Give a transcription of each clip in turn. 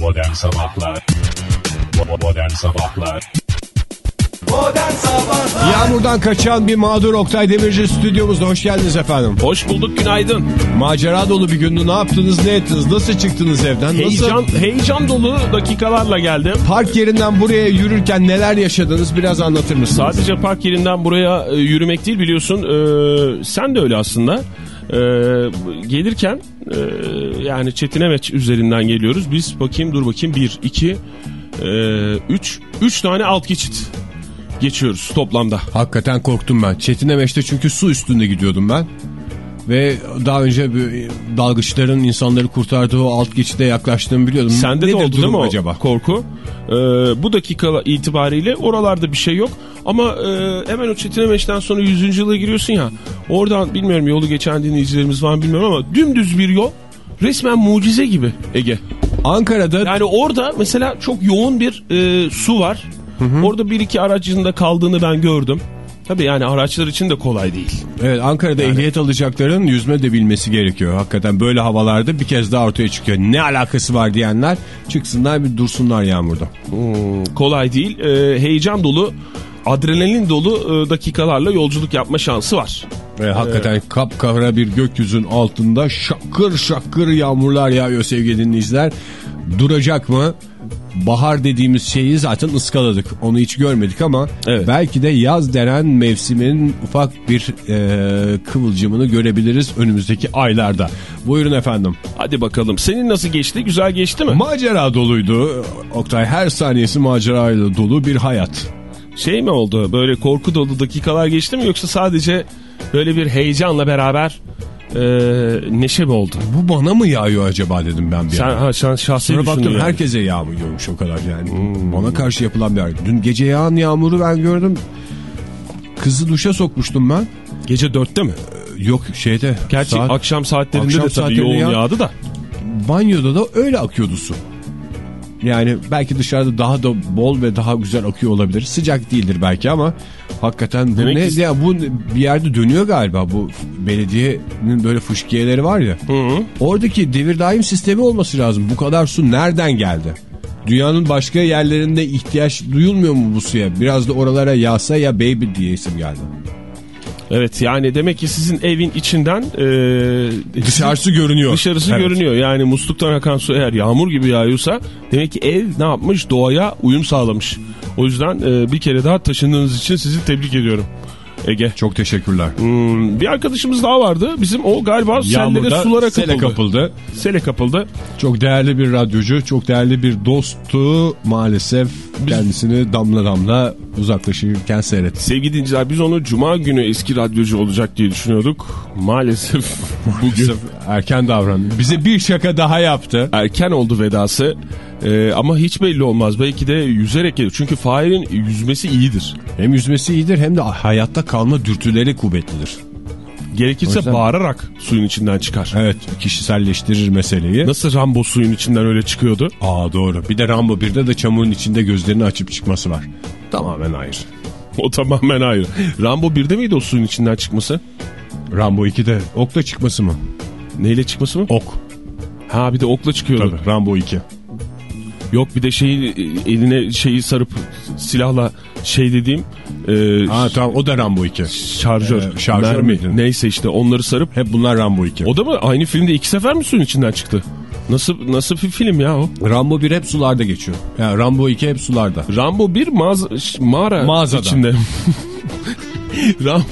Modern Sabahlar Modern Sabahlar Modern Sabahlar Yağmurdan kaçan bir mağdur Oktay Demirci stüdyomuzda. Hoş geldiniz efendim. Hoş bulduk günaydın. Macera dolu bir gündü. Ne yaptınız, ne ettiniz? Nasıl çıktınız evden? Heyecan, Nasıl heyecan dolu dakikalarla geldim. park yerinden buraya yürürken neler yaşadınız? Biraz anlatır mısınız? Sadece park yerinden buraya e, yürümek değil biliyorsun. e, sen de öyle aslında. E, gelirken e, yani Çetinemeç üzerinden geliyoruz. Biz bakayım dur bakayım 1, 2, 3, 3 tane alt geçit geçiyoruz toplamda. Hakikaten korktum ben. Çetinemeç'te çünkü su üstünde gidiyordum ben. Ve daha önce dalgıçların insanları kurtardığı o alt geçide yaklaştığımı biliyordum. Sende Nedir de oldu değil mi o acaba? korku? Ee, bu dakika itibariyle oralarda bir şey yok. Ama e, hemen o Çetinemeç'ten sonra 100. yıla giriyorsun ya. Oradan bilmiyorum yolu geçen dinleyicilerimiz var mı bilmiyorum ama dümdüz bir yol. Resmen mucize gibi Ege. Ankara'da Yani orada mesela çok yoğun bir e, su var. Orada bir iki aracın da kaldığını ben gördüm. Tabii yani araçlar için de kolay değil. Evet Ankara'da ehliyet alacakların yüzme de bilmesi gerekiyor. Hakikaten böyle havalarda bir kez daha ortaya çıkıyor. Ne alakası var diyenler çıksınlar bir dursunlar yağmurda. Kolay değil. E, heyecan dolu, adrenalin dolu e, dakikalarla yolculuk yapma şansı var. Ve hakikaten kapkara bir gökyüzünün altında şakır şakır yağmurlar yağıyor sevgili dinleyiciler. Duracak mı? Bahar dediğimiz şeyi zaten ıskaladık. Onu hiç görmedik ama Evet. belki de yaz denen mevsimin ufak bir e, kıvılcımını görebiliriz önümüzdeki aylarda. Buyurun efendim. Hadi bakalım. Senin nasıl geçti? Güzel geçti mi? Macera doluydu. Oktay her saniyesi macerayla dolu bir hayat. Şey mi oldu? Böyle korku dolu dakikalar geçti mi? Yoksa sadece böyle bir heyecanla beraber e, neşe mi oldu? Bu bana mı yağıyor acaba dedim ben bir Sen, ha, sen şahsi Sonra baktım yani. herkese yağmıyormuş o kadar yani. Bana karşı yapılan bir hareket. Dün gece yağan yağmuru ben gördüm. Kızı duşa sokmuştum ben. Gece dörtte mi? Yok şeyde. Gerçi saat- akşam saatlerinde Akşam de tabii yoğun ya- yağdı da. banyoda da öyle akıyordu su. Yani belki dışarıda daha da bol ve daha güzel akıyor olabilir. Sıcak değildir belki ama hakikaten bu Demek ne ki- ya bu bir yerde dönüyor galiba bu belediyenin böyle fışkiyeleri var ya. Oradaki devir daim sistemi olması lazım. Bu kadar su nereden geldi? Dünyanın başka yerlerinde ihtiyaç duyulmuyor mu bu suya? Biraz da oralara yağsa ya baby diye isim geldi. Evet yani demek ki sizin evin içinden e, Dışarısı görünüyor. dışarısı Evet. görünüyor. Yani musluktan akan su eğer yağmur gibi yağıyorsa demek ki ev ne yapmış? Doğaya uyum sağlamış. O yüzden e, bir kere daha taşındığınız için sizi tebrik ediyorum. Ege. Çok teşekkürler. Hmm, bir arkadaşımız daha vardı. Bizim o galiba sellere Yağmurda sulara sele kapıldı. kapıldı. Sele kapıldı. Çok değerli bir radyocu, çok değerli bir dosttu. Maalesef kendisini damla damla uzaklaşırken seyretti. Sevgili dinleyiciler biz onu cuma günü eski radyocu olacak diye düşünüyorduk. Maalesef bugün erken davrandı. Bize bir şaka daha yaptı. erken oldu vedası. Ee, ama hiç belli olmaz. Belki de yüzerek gelir. Çünkü Fahir'in yüzmesi iyidir. Hem yüzmesi iyidir hem de hayatta kalma dürtüleri kuvvetlidir. Gerekirse yüzden- bağırarak suyun içinden çıkar. Evet kişiselleştirir meseleyi. Nasıl Rambo suyun içinden öyle çıkıyordu? Aa doğru. Bir de Rambo 1'de de çamurun içinde gözlerini açıp çıkması var. Tamamen ayrı. O tamamen ayrı. Rambo 1'de miydi o suyun içinden çıkması? Rambo 2'de okla çıkması mı? Neyle çıkması mı? Ok. Ha bir de okla çıkıyordu. Tabii Rambo 2. Yok bir de şeyi eline şeyi sarıp silahla şey dediğim e, Ha tamam o da Rambo 2. şarjör. Ee, şarjör mermi, müydü? Neyse işte onları sarıp Hep bunlar Rambo 2. O da mı aynı filmde iki sefer mi suyun içinden çıktı? Nasıl nasıl bir film ya o? Rambo 1 hep sularda geçiyor. Yani Rambo 2 hep sularda. Rambo bir mağaza, mağara Mağazada. içinde. Ram,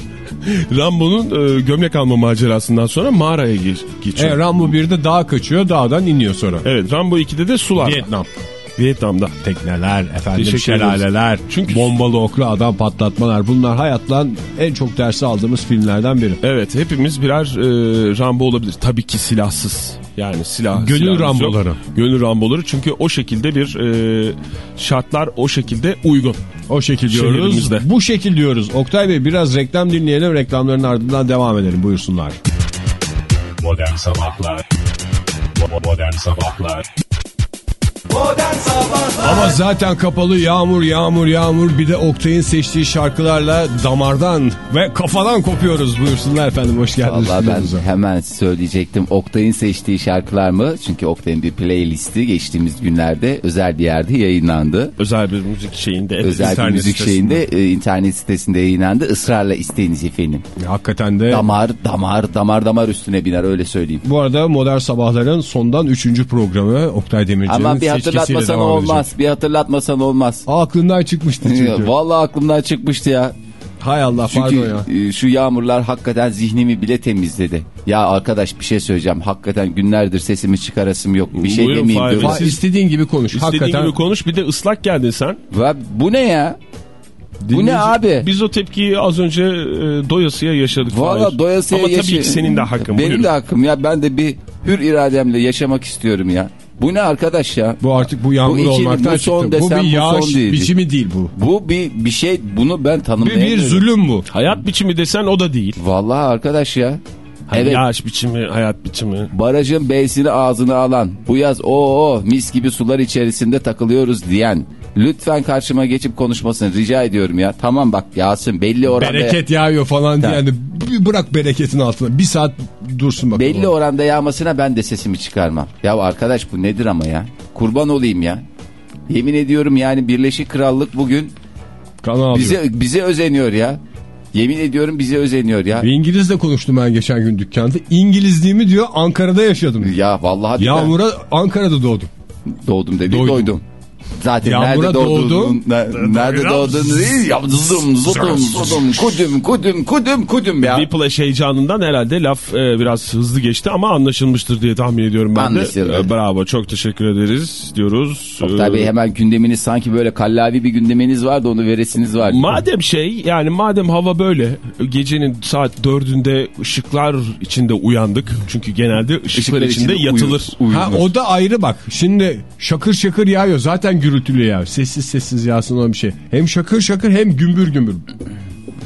Rambo'nun e, gömlek alma macerasından sonra mağaraya geç, geçiyor. E, Rambo 1'de dağa kaçıyor dağdan iniyor sonra. Evet Rambo 2'de de sular. Vietnam. Vietnam'da. Tekneler, efendim Teşekkür şelaleler. Çünkü- bombalı oklu adam patlatmalar bunlar hayattan en çok dersi aldığımız filmlerden biri. Evet hepimiz birer e, Rambo olabilir. Tabii ki silahsız. Yani silah. Gönül silahımız yok. Ramboları. Gönül Ramboları çünkü o şekilde bir e, şartlar o şekilde uygun. O şekil diyoruz. Bu şekil diyoruz. Oktay Bey biraz reklam dinleyelim. Reklamların ardından devam edelim. Buyursunlar. Modern Sabahlar Modern Sabahlar Ama zaten kapalı yağmur yağmur yağmur bir de Oktay'ın seçtiği şarkılarla damardan ve kafadan kopuyoruz buyursunlar efendim hoş geldiniz. Vallahi ben stüdyomuza. hemen söyleyecektim. Oktay'ın seçtiği şarkılar mı? Çünkü Oktay'ın bir playlisti geçtiğimiz günlerde özel bir yerde yayınlandı. Özel bir müzik şeyinde. özel bir müzik sitesinde. şeyinde e, internet sitesinde yayınlandı. Israrla isteyiniz efendim. Hakikaten de Damar damar damar damar üstüne biner öyle söyleyeyim. bu arada Modern Sabahların sondan 3. programı Oktay Demirci'nin seçkisiyle hatırlatmasan olmaz. edecek. Bir hatırlatmasan olmaz. Aa, aklından çıkmıştı çünkü. Vallahi aklımdan çıkmıştı ya. Hay Allah pardon Çünkü ya. e, şu yağmurlar hakikaten zihnimi bile temizledi. Ya arkadaş bir şey söyleyeceğim. Hakikaten günlerdir sesimi çıkarasım yok. Bir şey Buyurun demeyeyim. Diyorum. Ha, istediğin gibi konuş. İstediğin Hakikaten gibi konuş bir de ıslak geldin sen. Va- Bu ne ya? Bu ne Dinleyici- abi? Biz o tepkiyi az önce e, doyasıya yaşadık. Valla doyasıya Ama tabii yaşa- ki senin de hakkın. Benim buyurun. de hakkım ya. Ben de bir hür irademle yaşamak istiyorum ya. Bu ne arkadaş ya? bu artık bu yağmur Bu ikili, olmaktan bu son çıktı. Bu bir bu yağış son değil. biçimi değil bu. Bu bir bir şey bunu ben Bir, tanımlayamıyorum. bir zulüm bu. Hayat biçimi desen o da değil. Vallahi arkadaş ya. Hani Evet. Yağış biçimi, hayat biçimi. Barajın B'sini ağzına alan bu yaz o mis gibi sular içerisinde takılıyoruz diyen lütfen karşıma geçip konuşmasını rica ediyorum ya. Tamam bak yağsın belli oranda Bereket yağıyor falan diye. Yani bir bırak bereketin altına. Bir saat dursun bakalım. belli oranda yağmasına ben de sesimi çıkarmam. Ya arkadaş bu nedir ama ya? Kurban olayım ya. Yemin ediyorum yani Birleşik Krallık bugün bize bize özeniyor ya. Yemin ediyorum bize özeniyor ya. Bir İngilizle konuştum ben geçen gün dükkanda. İngilizliğimi diyor Ankara'da yaşadım. Ya vallahi Yağmura Ankara'da doğdum. doğdum dedi Doydum. doydum. Zaten Yağmura nerede doğdun, ne- nerede doğdun değil ya zıdım zıdım zıdım kudüm kudüm kudüm kudüm ya. Whiplash heyecanından herhalde laf e, biraz hızlı geçti ama anlaşılmıştır diye tahmin ediyorum ben Anlaşıldı. de. E, bravo çok teşekkür ederiz diyoruz. Oktay E, Bey hemen gündeminiz sanki böyle kallavi bir gündeminiz vardı onu veresiniz var. Madem şey yani madem hava böyle gecenin saat dördünde ışıklar içinde uyandık. Çünkü genelde ışıklar, Işıklar içinde, içinde yatılır. uyu- Ha o da ayrı bak. Şimdi şakır şakır yağıyor. Zaten gürültülü yağıyor. Sessiz sessiz yağsın olan bir şey. Hem şakır şakır hem gümbür gümbür.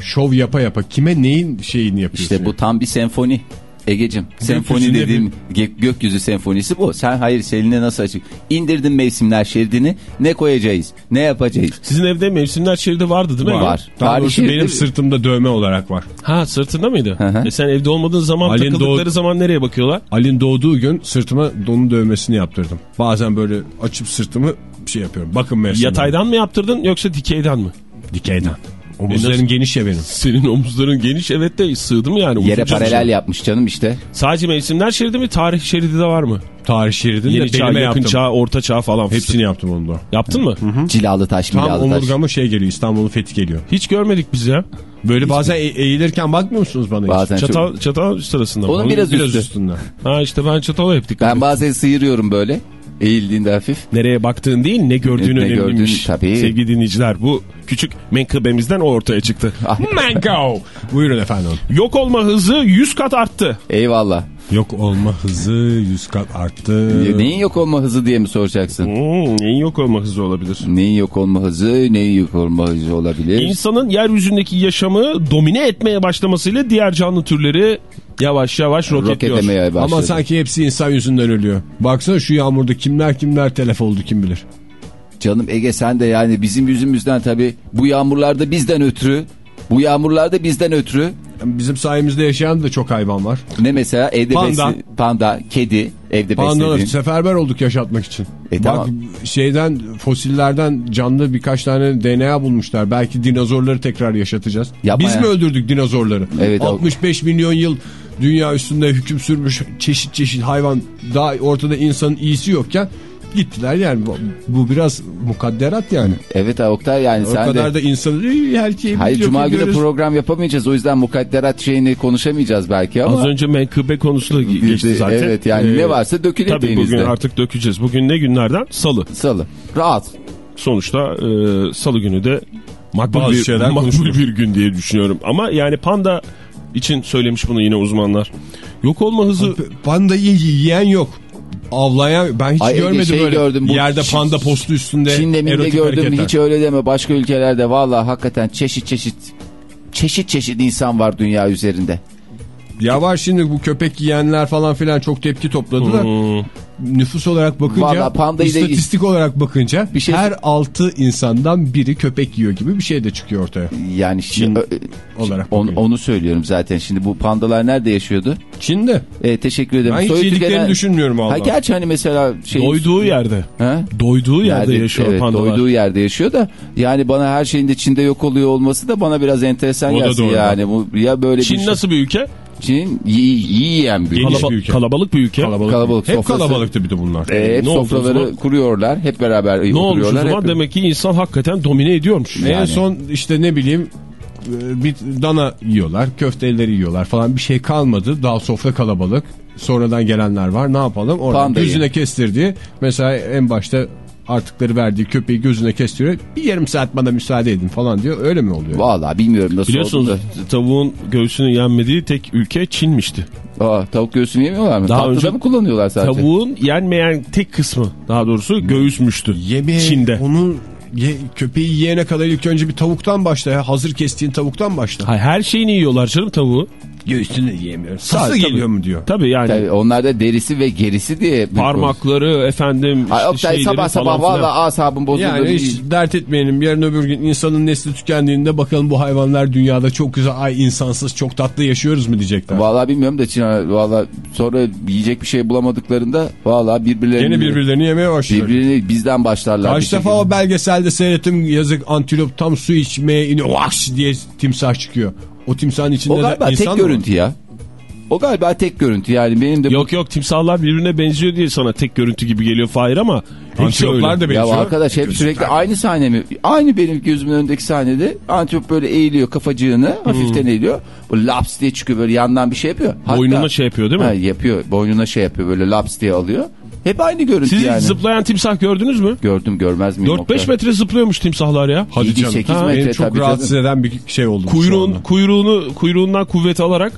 Şov yapa yapa. Kime neyin şeyini yapıyorsun? İşte bu tam bir senfoni. Egecim senfoni dediğim gö- gökyüzü senfonisi bu. Sen hayır seninle nasıl açık? İndirdin mevsimler şeridini ne koyacağız? Ne yapacağız? Sizin evde mevsimler şeridi vardı değil mi? Var. Tarih doğrusu şeridi- benim sırtımda dövme olarak var. Ha sırtında mıydı? Hı hı. E sen evde olmadığın zaman Halin takıldıkları doğ- zaman nereye bakıyorlar? Ali'nin doğduğu gün sırtıma donun dövmesini yaptırdım. Bazen böyle açıp sırtımı şey yapıyorum. Bakın mevsimler. Yataydan mı yaptırdın yoksa dikeyden mi? Dikeyden. Omuzlarım nasıl- geniş ya benim. Senin omuzların geniş evet de sığdı mı yani? Yere paralel şey. yapmış canım işte. Sadece mevsimler şeridi mi tarih şeridi de var mı? Tarih şeridini Yeni de çağ, yakın yaptım. çağ, orta çağ falan. Hepsini yaptım onu da. Yaptın mı? Cilalı taş Tam milalı taş. omurgama şey geliyor İstanbul'un fethi geliyor. Hiç görmedik biz ya. Böyle bazen e- eğilirken bakmıyor musunuz bana? hiç? Bazen çok- Çatal, çatal sırasında mı? Onun biraz üstü. üstünden. Ha işte ben çatala hep dikkat Ben bazen sıyırıyorum böyle. Eğildiğinde hafif. Nereye baktığın değil ne gördüğün Ne önemliymiş. gördüğün, tabii. Sevgili dinleyiciler bu küçük menkıbemizden o ortaya çıktı. Mango. Buyurun efendim. Yok olma hızı 100 kat arttı. Eyvallah. Yok olma hızı 100 kat arttı. Neyin yok olma hızı diye mi soracaksın? Hmm, neyin yok olma hızı olabilir? Neyin yok olma hızı, neyin yok olma hızı olabilir? İnsanın yeryüzündeki yaşamı domine etmeye başlamasıyla diğer canlı türleri yavaş yavaş roketliyor. Roketlemeye başladı. Ama sanki hepsi insan yüzünden ölüyor. Baksana şu yağmurda kimler kimler telef oldu kim bilir. Canım Ege sen de yani bizim yüzümüzden tabii bu yağmurlarda bizden ötürü. Bu yağmurlarda bizden ötürü. Bizim sayemizde yaşayan da çok hayvan var. Ne mesela evde Panda. besle- panda, kedi evde Pandalar beslediğin. seferber olduk yaşatmak için. E, Bak tamam. şeyden fosillerden canlı birkaç tane DNA bulmuşlar. Belki dinozorları tekrar yaşatacağız. Yapma Biz ya. mi öldürdük dinozorları? Evet, o- 65 milyon yıl dünya üstünde hüküm sürmüş çeşit çeşit hayvan daha ortada insanın iyisi yokken gittiler yani bu, bu biraz mukadderat yani. Evet Oktay yani o sen kadar de. da insanı "Ey, her şeyi Hayır cuma günü biliyoruz." program yapamayacağız o yüzden mukadderat şeyini konuşamayacağız belki ama. Az önce menkıbe konusu da geçti zaten. Evet yani Ee, ne varsa dökülür Tabii bugün elinizde. artık dökeceğiz. Bugün ne günlerden? Salı. Salı. Rahat. Sonuçta e, salı günü de makbul, Bazı bir, şeyler makbul konuşulur. bir gün diye düşünüyorum. Ama yani panda için söylemiş bunu yine uzmanlar. Yok olma hızı Pandayı yiyen yok. Avlayan ben hiç Ay, görmedim şey böyle gördüm, bu yerde Çin- panda postu üstünde Çin'de minde gördüm hareketler. hiç öyle deme başka ülkelerde vallahi hakikaten çeşit çeşit çeşit çeşit insan var dünya üzerinde. Ya var şimdi bu köpek yiyenler falan filan çok tepki topladı da nüfus olarak bakınca Vallahi istatistik olarak bakınca Bir şey- her 6 insandan biri köpek yiyor gibi bir şey de çıkıyor ortaya Yani şimdi, ö- olarak. on- onu söylüyorum zaten. Şimdi bu pandalar nerede yaşıyordu? Çin'de. E, teşekkür ederim. Ben hiç Soy yediklerini tükenen- düşünmüyorum Ha, Allah. gerçi hani mesela şey... Doyduğu yerde. Ha? Doyduğu yerde Nerede- yaşıyor evet, pandalar. Doyduğu yerde yaşıyor da yani bana her şeyin de Çin'de yok oluyor olması da bana biraz enteresan O da gelsin doğru. yani. Bu, ya böyle bir Çin şey- nasıl bir ülke? Çin iyi, iyi yiyen bir Geniş. Kalaba- bir ülke. Kalabalık bir ülke. Kalabalık. Kalabalık Hep sofrası. kalabalıktı bir de bunlar. E, hep Ne sofraları kuruyorlar. Hep beraber Ne olmuş o oturuyorlar. zaman? Hep- Demek ki insan hakikaten domine ediyormuş. En Yani. son işte ne bileyim e, bir dana yiyorlar, köfteleri yiyorlar falan bir şey kalmadı. Daha sofra kalabalık. Sonradan gelenler var. Ne yapalım? Oradan Pandayı. gözüne kestirdiği mesela en başta artıkları verdiği köpeği gözüne kestiriyor. Bir yarım saat bana müsaade edin falan diyor. Öyle mi oluyor? Vallahi bilmiyorum nasıl Biliyorsunuz oldu tavuğun göğsünün yenmediği tek ülke Çin'mişti. Aa, tavuk göğsünü yemiyorlar mı? Daha Tatlıda önce- mı kullanıyorlar sadece? Tavuğun yenmeyen tek kısmı daha doğrusu göğüsmüştü. Yemeğe, Çin'de. onun ye- köpeği yiyene kadar ilk önce bir tavuktan başla ya. Hazır kestiğin tavuktan başla. Hayır, her şeyini yiyorlar canım tavuğu. Göğsünü yiyemiyor. Sası Tabii, geliyor tabii. mu diyor. Tabii yani Tabii, onlar da derisi ve gerisi diye. parmakları efendim Ay, işte Oktay şeyleri sabah sabah valla asabım bozuldu. Yani hiç dert etmeyelim. Yarın öbür gün insanın nesli tükendiğinde bakalım bu hayvanlar dünyada çok güzel, ay insansız çok tatlı yaşıyoruz mu diyecekler. Valla bilmiyorum da Çin valla sonra yiyecek bir şey bulamadıklarında valla birbirlerini Yine birbirlerini yemeye başlıyor. birbirini bizden başlarlar. Kaç defa o belgeselde seyrettim yazık antilop tam su içmeye iniyor. Vahş diye timsah çıkıyor. O timsahın içinde O galiba insan tek mı görüntü ya. O galiba tek görüntü yani benim de bu- Yok yok timsahlar birbirine benziyor diye sana tek görüntü gibi geliyor Fahir ama öyle. da Ya benziyor. arkadaş hep sürekli aynı sahne mi? Aynı benim gözümün önündeki sahnede antilop böyle eğiliyor kafacığını hafiften eğiliyor. Bu laps diye çıkıyor böyle yandan bir şey yapıyor. Hatta- Boynuna şey yapıyor değil mi? Ha, yapıyor. Boynuna şey yapıyor böyle laps diye alıyor. Hep aynı görüntü Siz yani. zıplayan timsah gördünüz mü? Gördüm görmez miyim? 4-5 metre zıplıyormuş timsahlar ya. Hadi Yedi, canım. sekiz Ha, metre Beni çok tabii rahatsız canım. eden bir şey oldu. Kuyruğun kuyruğunu kuyruğundan kuvvet alarak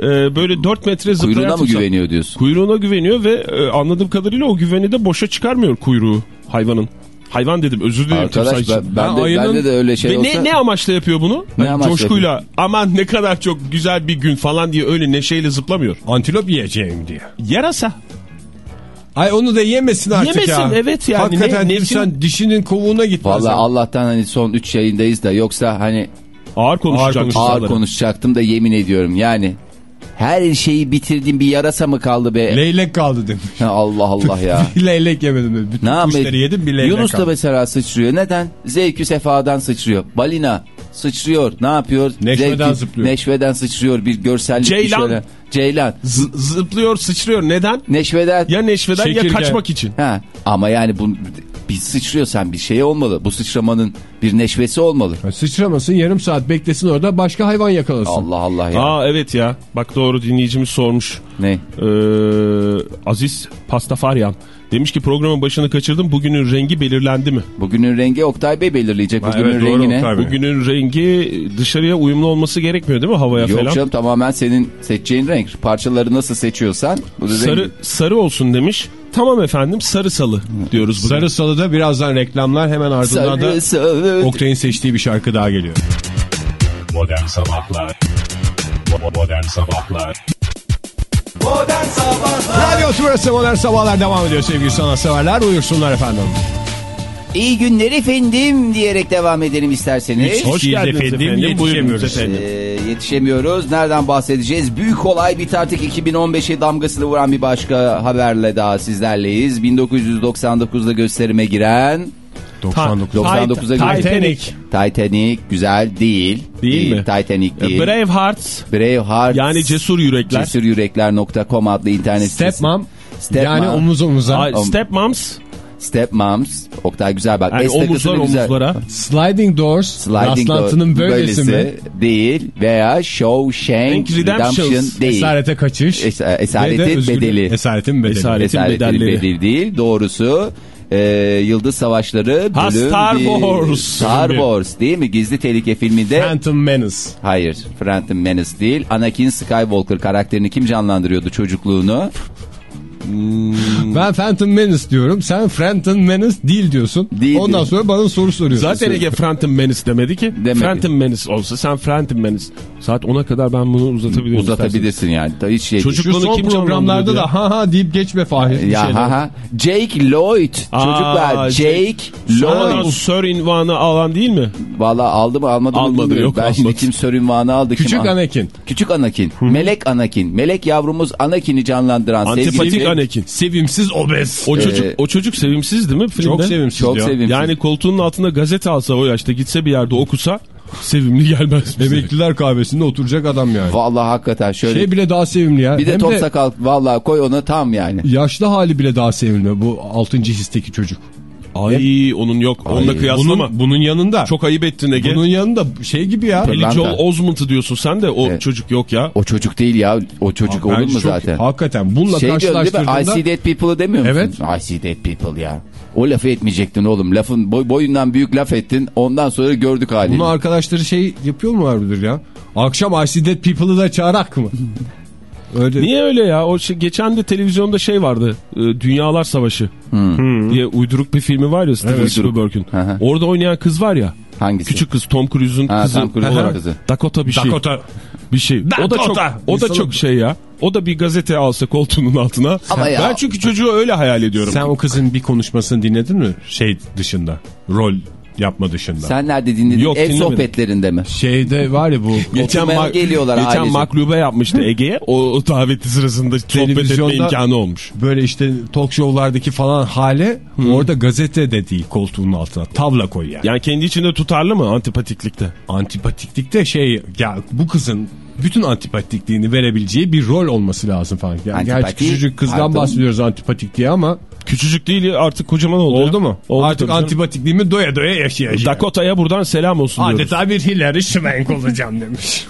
e, böyle 4 metre zıplayan Kuyruğuna mı timsah- güveniyor diyorsun? Kuyruğuna güveniyor ve e, anladığım kadarıyla o güveni de boşa çıkarmıyor kuyruğu hayvanın. Hayvan dedim özür dilerim Arkadaş ben, ben Ha, de, ayının- bende de öyle şey Ve olsa. ne, ne amaçla yapıyor bunu? Ne Hani amaçla coşkuyla aman ne kadar çok güzel bir gün falan diye öyle neşeyle zıplamıyor. Antilop yiyeceğim diye. Yarasa. Ay onu da yemesin artık Yemesin, ya. evet yani. Hakikaten Ne- insan dişinin kovuğuna gitmez. Vallahi ya. Allah'tan hani son 3 yayındayız da yoksa hani Ağır konuşacak konuş- ağır konuşacaktım da yemin ediyorum yani. Her şeyi bitirdiğim bir yarasa mı kaldı be? Leylek kaldı demiş. Ha, Allah Allah ya. Bir leylek yemedim. dedi. Bütün ne kuşları yedim bir leylek Yunus da kaldı. mesela sıçrıyor. Neden? Zevkü sefadan sıçrıyor. Balina sıçrıyor. Ne yapıyor? Neşveden Zevkü- zıplıyor. Neşveden sıçrıyor. Bir görsellik bir Ceylan. şöyle. Ceylan. Z- zıplıyor sıçrıyor neden? Neşveden. Ya neşveden ya Çekirge. kaçmak için. Ha, ama yani bu bir sıçrıyorsan bir şey olmalı. Bu sıçramanın bir neşvesi olmalı. Ha, Sıçramasın yarım saat beklesin orada başka hayvan yakalasın. Allah Allah ya. Aa evet ya. Bak doğru dinleyicimiz sormuş. Ne? Ee, Aziz Pastafaryan. Demiş ki programın başını kaçırdım. Bugünün rengi belirlendi mi? Bugünün rengi Oktay Bey belirleyecek. Bugünün evet, doğru rengi ne? Bugünün rengi dışarıya uyumlu olması gerekmiyor değil mi havaya Yok falan? canım tamamen senin seçeceğin renk. Parçaları nasıl seçiyorsan. Bu da Sarı rengi. sarı olsun demiş. Tamam efendim sarı salı diyoruz bugün. Sarı Salı'da birazdan reklamlar hemen ardından da Sarı sarı. Oktay'ın seçtiği bir şarkı daha geliyor. Modern Sabahlar Modern Sabahlar Modern Sabahlar Radyo Tümrüt'ü Modern Sabahlar devam ediyor sevgili sanatseverler. Buyursunlar efendim. İyi günler efendim diyerek devam edelim isterseniz. Hoş geldiniz efendim, Buyurunuz yetişemiyoruz. efendim. Ee, yetişemiyoruz. Nereden bahsedeceğiz? Büyük olay bit artık 2015'e damgasını vuran bir başka haberle daha sizlerleyiz. 1999'da gösterime giren 99. 99'a göre- Titanic. Titanic güzel değil. Değil mi? Titanic değil. Braveheart. Braveheart. Yani cesur yürekler. Cesuryürekler.com adlı internet sitesi. Stepmom. Stepmom. Yani omuz omuza. Stepmoms. Stepmoms. Oktay güzel bak. Yani omuzlar güzel. omuzlara. Sliding Doors. Sliding rastlantının door- böylesi, mi? değil veya Shawshank Redemptions. Redemption değil. Esarete kaçış. Es- esaretin özgürlük- bedeli. Esaretin bedeli. Esaret- Esaretin bedelleri. bedeli değil. Doğrusu e, Yıldız Savaşları Ha, bölüm Star bir- Wars. Star. Wars değil mi? Gizli Tehlike filminde. Phantom Menace. Hayır. Phantom Menace değil. Anakin Skywalker karakterini kim canlandırıyordu çocukluğunu? Ben Phantom Menace diyorum. Sen Phantom Menace değil diyorsun. Değil Ondan diyor. sonra bana soru soruyorsun. Zaten Ege Phantom Menace demedi ki. Demedi. Phantom Menace olsa sen Phantom Menace. Saat 10'a kadar ben bunu uzatabilirim. istersen. Uzatabilirsin yani. Da hiç şey Çocuk- Şu Bunu son kim programlarda da ha ha deyip geçme Fahir. Ya ha ha. Jake Lloyd. Aa, Çocuklar Jake Sonra Lloyd. Sir ünvanı alan değil mi? Valla aldı mı almadı mı Almadı, bilmiyorum. yok, ben şimdi almadı. kim Sir ünvanı aldı kim Küçük al- Anakin. Küçük Anakin. Melek Anakin. Melek yavrumuz Anakin'i canlandıran Antipatik sevgili Anakin. Sevimsiz obez. O çocuk Ee, o çocuk sevimsiz değil mi filmde? Çok sevimsiz Çok ya. sevimsiz. Yani koltuğunun altında gazete alsa o yaşta gitse bir yerde okusa sevimli gelmez. Emekliler kahvesinde oturacak adam yani. Vallahi hakikaten şöyle. Şey bile daha sevimli ya. bir de Hem top sakal vallahi koy onu tam yani. yaşlı hali bile daha sevimli bu 6. histeki çocuk. Ay onun yok. Onunla kıyaslama. Bunun, bunun yanında. Çok ayıp ettin Ege. Bunun yanında şey gibi ya. Pırlanta. Joel Osment'ı diyorsun sen de o Evet. çocuk yok ya. O çocuk değil ya. O çocuk olur Bence mu çok- zaten? Hakikaten bununla Şey mi? I karşılaştırdığında see dead people'ı demiyor musun? Evet. I see dead people ya. O lafı etmeyecektin oğlum. Lafın boy, boyundan büyük laf ettin. Ondan sonra gördük halini. bunu arkadaşları şey yapıyor mu vardır ya? Akşam I See Dead People'ı da çağırak mı? Öyle. Niye öyle ya? O şey, geçen de televizyonda şey vardı. e, Dünyalar Savaşı diye uyduruk bir filmi var ya Steven Evet. Spielberg'ün. Orada oynayan kız var ya. Hangisi? Küçük kız Tom Cruise'un kızı. Tom Cruise'un olarak. kızı. Dakota bir şey. Dakota. Bir şey. O da çok Dakota. o da çok şey ya. O da bir gazete alsa koltuğunun altına. Ama ya- Ben çünkü çocuğu öyle hayal ediyorum. Sen o kızın bir konuşmasını dinledin mi? Şey dışında. Rol yapma dışında. Sen nerede dinledin? Yok, Ev dinlemedim. sohbetlerinde mi? Şeyde var ya bu Geçen, Oturmaya mak- geliyorlar geçen ailece. maklube yapmıştı Ege'ye. O, o daveti sırasında sohbet etme Televizyonda- imkanı olmuş. böyle işte talk show'lardaki falan hale orada gazete de değil koltuğunun altına tavla koy yani. Yani kendi içinde tutarlı mı antipatiklikte? Antipatiklikte şey ya bu kızın bütün antipatikliğini verebileceği bir rol olması lazım falan. Yani gerçi Antipati, küçücük kızdan pardon. bahsediyoruz antipatik diye ama Küçücük değil artık kocaman oldu. oldu ya. mu? Oldu Artık antipatikliğimi doya doya yaşayacağım. Dakota'ya buradan selam olsun diyoruz. Adeta bir Hillary Swank olacağım demiş.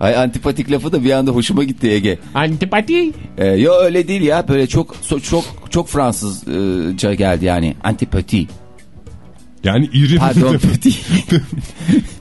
Ay antipatik lafı da bir anda hoşuma gitti Ege. Antipati? Ee, yo öyle değil ya. Böyle çok çok çok Fransızca geldi yani. Antipati. Yani iri Pardon pati.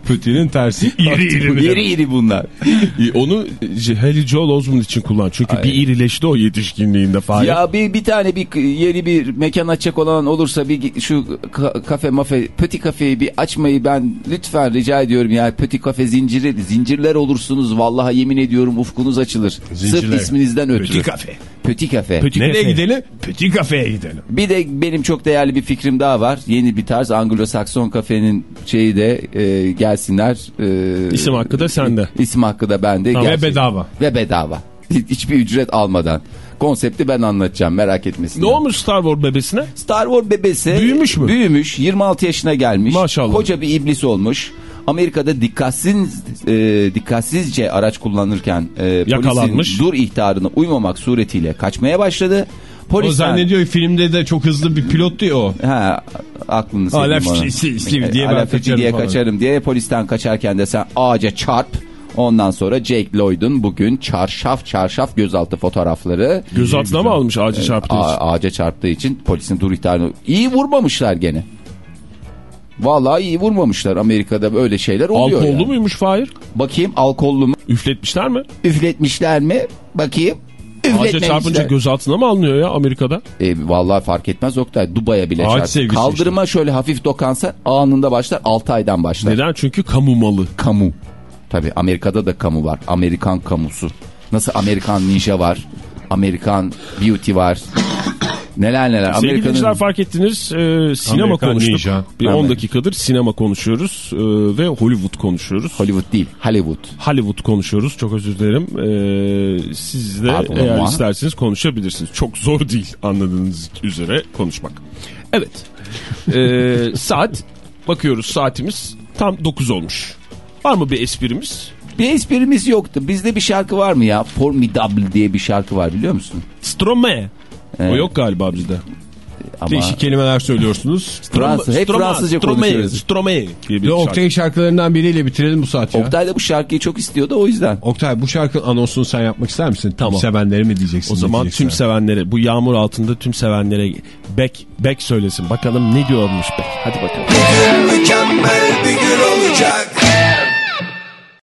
Pötinin tersi iri iri iri iri bunlar. E, Onu e, Haley Joel Osment için kullan. Çünkü bir irileşti o yetişkinliğinde Fahir. Ya bir bir tane bir yeni bir mekan açacak olan olursa bir şu ka- kafe mafe pöti kafeyi bir açmayı ben lütfen rica ediyorum ya pöti kafe zinciri zincirler olursunuz vallahi yemin ediyorum ufkunuz açılır. Zincirler. Sırf isminizden ötürü. Pöti kafe. Pöti kafe. Pöti Nereye kafe. gidelim? Pöti kafeye gidelim. Bir de benim çok değerli bir fikrim daha var. Yeni bir tarz Anglo-Sakson kafenin şeyi de e, gelsinler. E, İsim hakkı da sende. İsim hakkı da bende. Ve Gerçek- bedava. Ve bedava. Hiçbir ücret almadan. Konsepti ben anlatacağım merak etmesin. Ne olmuş Star Wars bebesine? Star Wars bebesi Büyümüş mü? Büyümüş. 26 yaşına gelmiş. Maşallah. Koca bir iblis olmuş. Amerika'da dikkatsiz e, dikkatsizce araç kullanırken e, Yakalanmış. polisin dur ihtarına uymamak suretiyle kaçmaya başladı. O Polisten, zannediyor filmde de çok hızlı bir pilot diyor o. Ha, aklını ona. fisi- fisi diye kaçarım diye kaçarım diye polisten kaçarken de sen ağaca çarp. Ondan sonra Jake Lloyd'un bugün çarşaf çarşaf gözaltı fotoğrafları Gözaltına mı almış ağacı çarptığı için? Ağaca çarptığı için polisin dur ihtarını iyi vurmamışlar gene. Vallahi iyi vurmamışlar Amerika'da böyle şeyler oluyor. Alkollü yani. müymüş Fahir? Bakayım alkollü mü? Üfletmişler mi? Üfletmişler mi? Bakayım. Ağaca Üfletmemişler. çarpınca gözaltına mı alınıyor ya Amerika'da? E, vallahi fark etmez Oktay. Dubai'ye bile Ağaç çarptı. sevgisi Kaldırıma şöyle hafif dokansa anında başlar 6 aydan başlar. Neden? Çünkü kamu malı. Kamu. Tabi Amerika'da da kamu var. Amerikan kamusu. Nasıl Amerikan ninja var. Amerikan beauty var. Neler neler. Sevgili dinleyiciler fark ettiniz e, sinema Amerikan konuştuk. Ninja. Bir Evet. 10 dakikadır sinema konuşuyoruz e, ve Hollywood konuşuyoruz. Hollywood değil. Hollywood. Hollywood konuşuyoruz. Çok özür dilerim. E, siz de Pardon eğer ama. isterseniz konuşabilirsiniz. Çok zor değil anladığınız üzere konuşmak. Evet. E, saat bakıyoruz saatimiz tam 9 olmuş. Var mı bir esprimiz? Bir esprimiz yoktu. Bizde bir şarkı var mı ya? Formidable diye bir şarkı var biliyor musun? Strome. O yok galiba bizde. Ama Değişik kelimeler söylüyorsunuz. Fransız, hep Stroma- Fransızca Strome, konuşuyoruz. Strome diye bir Ve şarkı. Oktay'ın şarkılarından biriyle bitirelim bu saat ya. Oktay da bu şarkıyı çok istiyordu o yüzden. Oktay bu şarkının anonsunu sen yapmak ister misin? Tamam. Sevenleri mi diyeceksin? O zaman diyeceksin? tüm sevenlere bu yağmur altında tüm sevenlere Bek Bek söylesin. Bakalım ne diyormuş Bek. Hadi bakalım. Mükemmel bir gün olacak